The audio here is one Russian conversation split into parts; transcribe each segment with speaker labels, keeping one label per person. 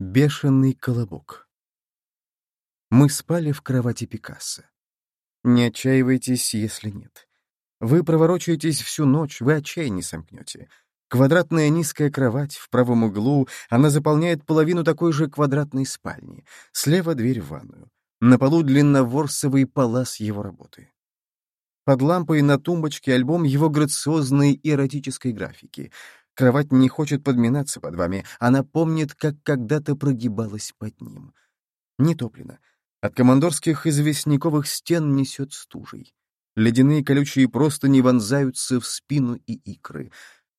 Speaker 1: Бешеный колобок. Мы спали в кровати Пикассо. Не отчаивайтесь, если нет. Вы проворочаетесь всю ночь, вы отчаяние не сомкнете. Квадратная низкая кровать в правом углу, она заполняет половину такой же квадратной спальни. Слева дверь в ванную. На полу длинноворсовый палас его работы. Под лампой на тумбочке альбом его грациозной эротической графики. Кровать не хочет подминаться под вами, она помнит, как когда-то прогибалась под ним. Не топлено. От командорских известняковых стен несет стужей. Ледяные колючие просто не вонзаются в спину и икры.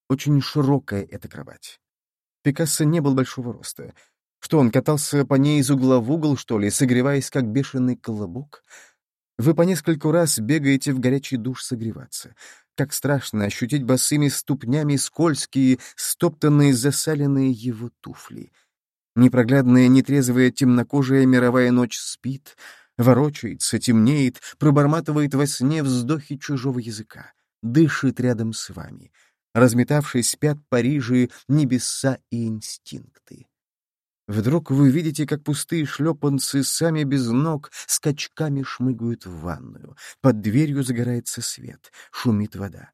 Speaker 1: Очень широкая эта кровать. Пикассо не был большого роста. Что, он катался по ней из угла в угол, что ли, согреваясь, как бешеный колобок? Вы по нескольку раз бегаете в горячий душ согреваться. Как страшно ощутить босыми ступнями скользкие, стоптанные, засаленные его туфли. Непроглядная, нетрезвая, темнокожая мировая ночь спит, ворочается, темнеет, проборматывает во сне вздохи чужого языка, дышит рядом с вами. Разметавшись, спят Парижи, небеса и инстинкты. Вдруг вы видите, как пустые шлепанцы сами без ног скачками шмыгают в ванную. Под дверью загорается свет, шумит вода.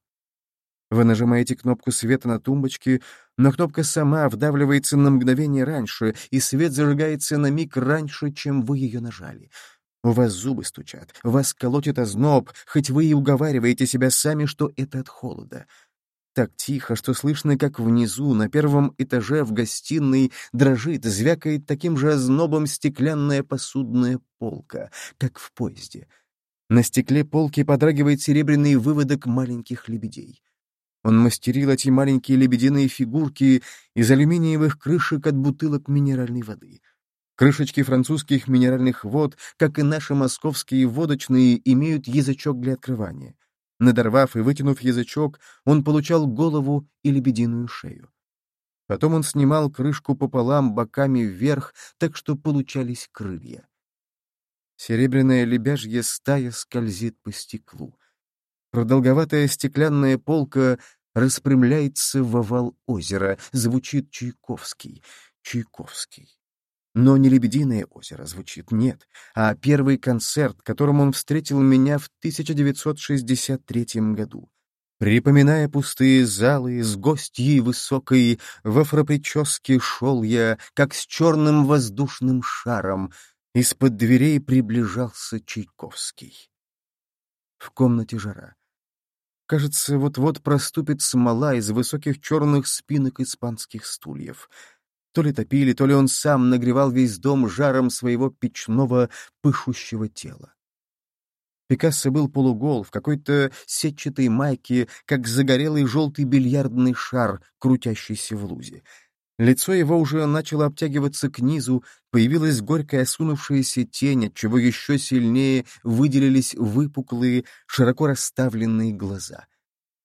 Speaker 1: Вы нажимаете кнопку света на тумбочке, но кнопка сама вдавливается на мгновение раньше, и свет зажигается на миг раньше, чем вы ее нажали. У вас зубы стучат, вас колотит озноб, хоть вы и уговариваете себя сами, что это от холода. Так тихо, что слышно, как внизу, на первом этаже в гостиной, дрожит, звякает таким же ознобом стеклянная посудная полка, как в поезде. На стекле полки подрагивает серебряный выводок маленьких лебедей. Он мастерил эти маленькие лебединые фигурки из алюминиевых крышек от бутылок минеральной воды. Крышечки французских минеральных вод, как и наши московские водочные, имеют язычок для открывания. Надорвав и вытянув язычок, он получал голову и лебединую шею. Потом он снимал крышку пополам боками вверх, так что получались крылья. Серебряная лебяжья стая скользит по стеклу. Продолговатая стеклянная полка распрямляется в овал озера, звучит Чайковский. Чайковский. Но не «Лебединое озеро» звучит, нет, а первый концерт, которым он встретил меня в 1963 году. Припоминая пустые залы с гостьей высокой, в афроприческе шел я, как с черным воздушным шаром. Из-под дверей приближался Чайковский. В комнате жара. Кажется, вот-вот проступит смола из высоких черных спинок испанских стульев — то ли топили, то ли он сам нагревал весь дом жаром своего печного, пышущего тела. Пикассо был полугол, в какой-то сетчатой майке, как загорелый желтый бильярдный шар, крутящийся в лузе. Лицо его уже начало обтягиваться к низу, появилась горькая осунувшаяся тень, отчего еще сильнее выделились выпуклые, широко расставленные глаза.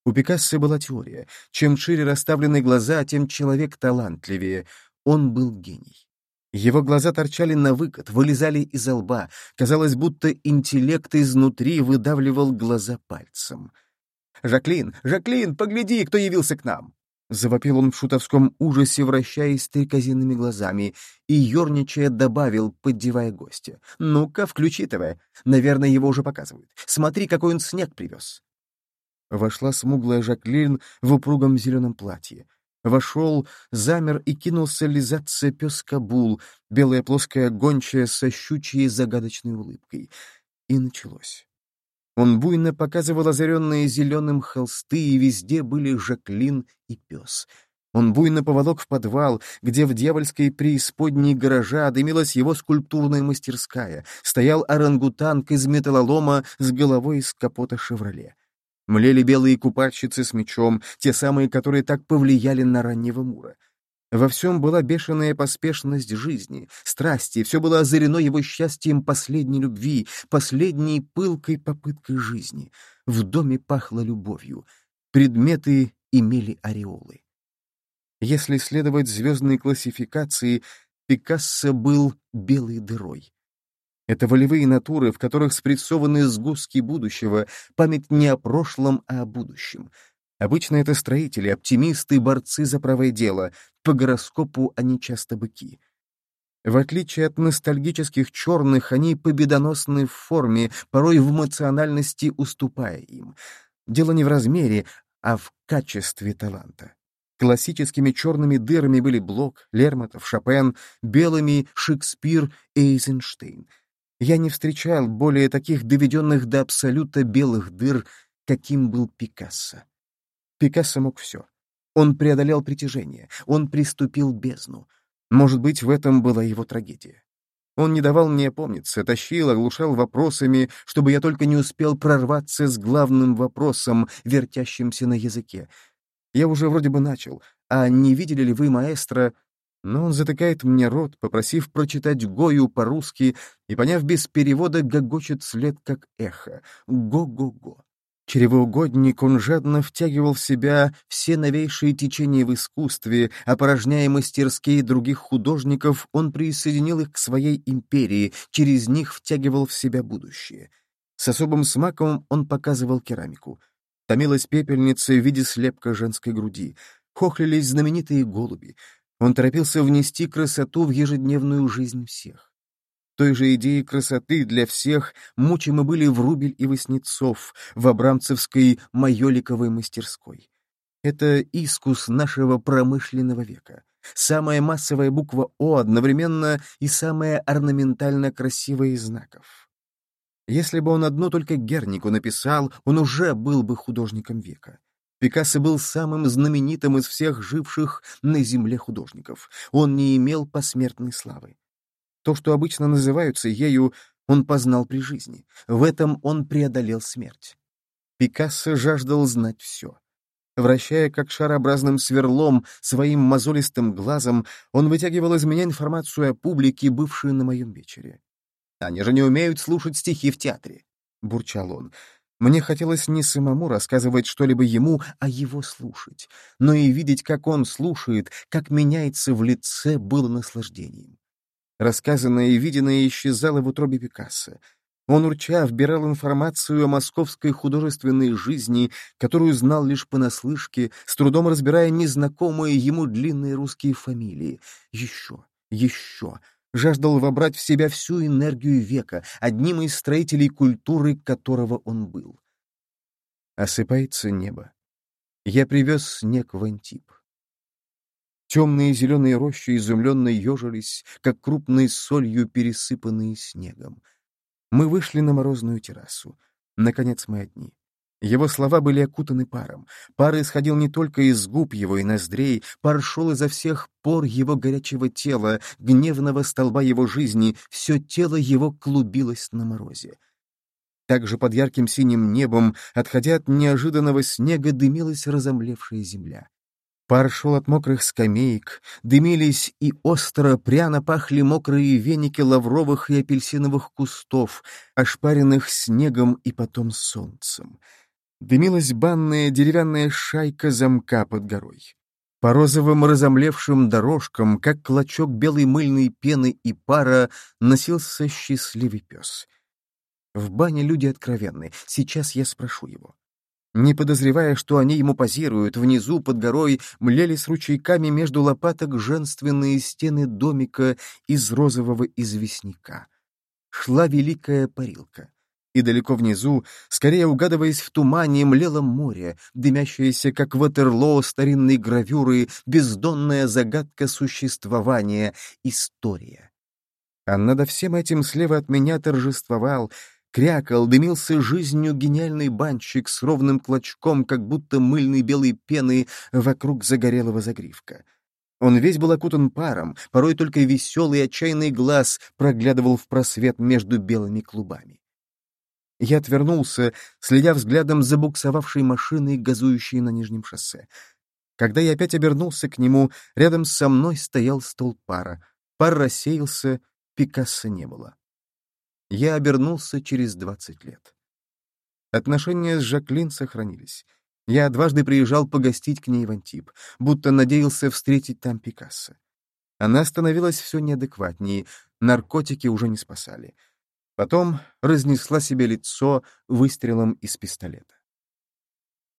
Speaker 1: У Пикассо была теория. Чем шире расставлены глаза, тем человек талантливее. Он был гений. Его глаза торчали на выкат, вылезали из лба. Казалось, будто интеллект изнутри выдавливал глаза пальцем. «Жаклин! Жаклин! Погляди, кто явился к нам!» Завопил он в шутовском ужасе, вращаясь стрекозинными глазами, и, ерничая, добавил, поддевая гостя. «Ну-ка, включи ТВ. Наверное, его уже показывают. Смотри, какой он снег привез». Вошла смуглая Жаклин в упругом зеленом платье. Вошел, замер и кинулся лизаться пес Кабул, белая плоская гончая со щучьей загадочной улыбкой. И началось. Он буйно показывал озаренные зеленым холсты, и везде были Жаклин и пес. Он буйно поволок в подвал, где в дьявольской преисподней гаража дымилась его скульптурная мастерская. Стоял орангутанг из металлолома с головой из капота «Шевроле». Млели белые купальщицы с мечом, те самые, которые так повлияли на раннего Мура. Во всем была бешеная поспешность жизни, страсти, все было озарено его счастьем последней любви, последней пылкой попыткой жизни. В доме пахло любовью. Предметы имели ореолы. Если следовать звездной классификации, Пикассо был белой дырой. Это волевые натуры, в которых спрессованы сгустки будущего, память не о прошлом, а о будущем. Обычно это строители, оптимисты, борцы за правое дело. По гороскопу они часто быки. В отличие от ностальгических черных, они победоносны в форме, порой в эмоциональности уступая им. Дело не в размере, а в качестве таланта. Классическими черными дырами были Блок, Лермонтов, Шопен, белыми — Шекспир, Эйзенштейн. Я не встречал более таких доведенных до абсолюта белых дыр, каким был Пикассо. Пикассо мог все. Он преодолел притяжение, он приступил бездну. Может быть, в этом была его трагедия. Он не давал мне опомниться, тащил, оглушал вопросами, чтобы я только не успел прорваться с главным вопросом, вертящимся на языке. Я уже вроде бы начал. А не видели ли вы маэстро? Но он затыкает мне рот, попросив прочитать Гою по-русски, и, поняв без перевода, гогочет след как эхо. Го-го-го. Чревоугодник он жадно втягивал в себя все новейшие течения в искусстве, опорожняя мастерские других художников, он присоединил их к своей империи, через них втягивал в себя будущее. С особым смаком он показывал керамику. Томилась пепельница в виде слепка женской груди. Хохлились знаменитые голуби. Он торопился внести красоту в ежедневную жизнь всех той же идеи красоты для всех мучимы были Врубель и Васнецов в Абрамцевской майоликовой мастерской. Это искус нашего промышленного века. Самая массовая буква «О» одновременно и самая орнаментально красивая из знаков. Если бы он одно только Гернику написал, он уже был бы художником века. Пикассо был самым знаменитым из всех живших на земле художников. Он не имел посмертной славы. То, что обычно называются ею, он познал при жизни. В этом он преодолел смерть. Пикассо жаждал знать все. Вращая как шарообразным сверлом своим мозолистым глазом, он вытягивал из меня информацию о публике, бывшую на моем вечере. «Они же не умеют слушать стихи в театре», — бурчал он. Мне хотелось не самому рассказывать что-либо ему, а его слушать, но и видеть, как он слушает, как меняется в лице, было наслаждением. Рассказанное и виденное исчезало в утробе Пикассо. Он, урча, вбирал информацию о московской художественной жизни, которую знал лишь понаслышке, с трудом разбирая незнакомые ему длинные русские фамилии. Еще, еще. Жаждал вобрать в себя всю энергию века, одним из строителей культуры, которого он был. Осыпается небо. Я привез снег в Антип. Темные зеленые рощи изумленно ежились, как крупной солью пересыпанные снегом. Мы вышли на морозную террасу. Наконец мы одни. Его слова были окутаны паром. Пар исходил не только из губ его и ноздрей, пар шел изо всех пор его горячего тела, гневного столба его жизни, все тело его клубилось на морозе. Также под ярким синим небом, отходя от неожиданного снега, дымилась разомлевшая земля. Пар шел от мокрых скамеек, дымились и остро пряно пахли мокрые веники лавровых и апельсиновых кустов, ошпаренных снегом и потом солнцем. Дымилась банная деревянная шайка замка под горой. По розовым разомлевшим дорожкам, как клочок белой мыльной пены и пара, носился счастливый пес. В бане люди откровенны, сейчас я спрошу его. Не подозревая, что они ему позируют, внизу под горой млели с ручейками между лопаток женственные стены домика из розового известняка. Шла великая парилка. И далеко внизу, скорее угадываясь в тумане, млело море, дымящееся, как Ватерлоо старинной гравюры, бездонная загадка существования, история. А над всем этим слева от меня торжествовал, Крякал, дымился жизнью гениальный банщик с ровным клочком, как будто мыльной белой пены вокруг загорелого загривка. Он весь был окутан паром, порой только веселый отчаянный глаз проглядывал в просвет между белыми клубами. Я отвернулся, следя взглядом за буксовавшей машиной, газующей на нижнем шоссе. Когда я опять обернулся к нему, рядом со мной стоял стол пара. Пар рассеялся, Пикассо не было. Я обернулся через двадцать лет. Отношения с Жаклин сохранились. Я дважды приезжал погостить к ней в Антип, будто надеялся встретить там Пикассо. Она становилась все неадекватнее, наркотики уже не спасали. Потом разнесла себе лицо выстрелом из пистолета.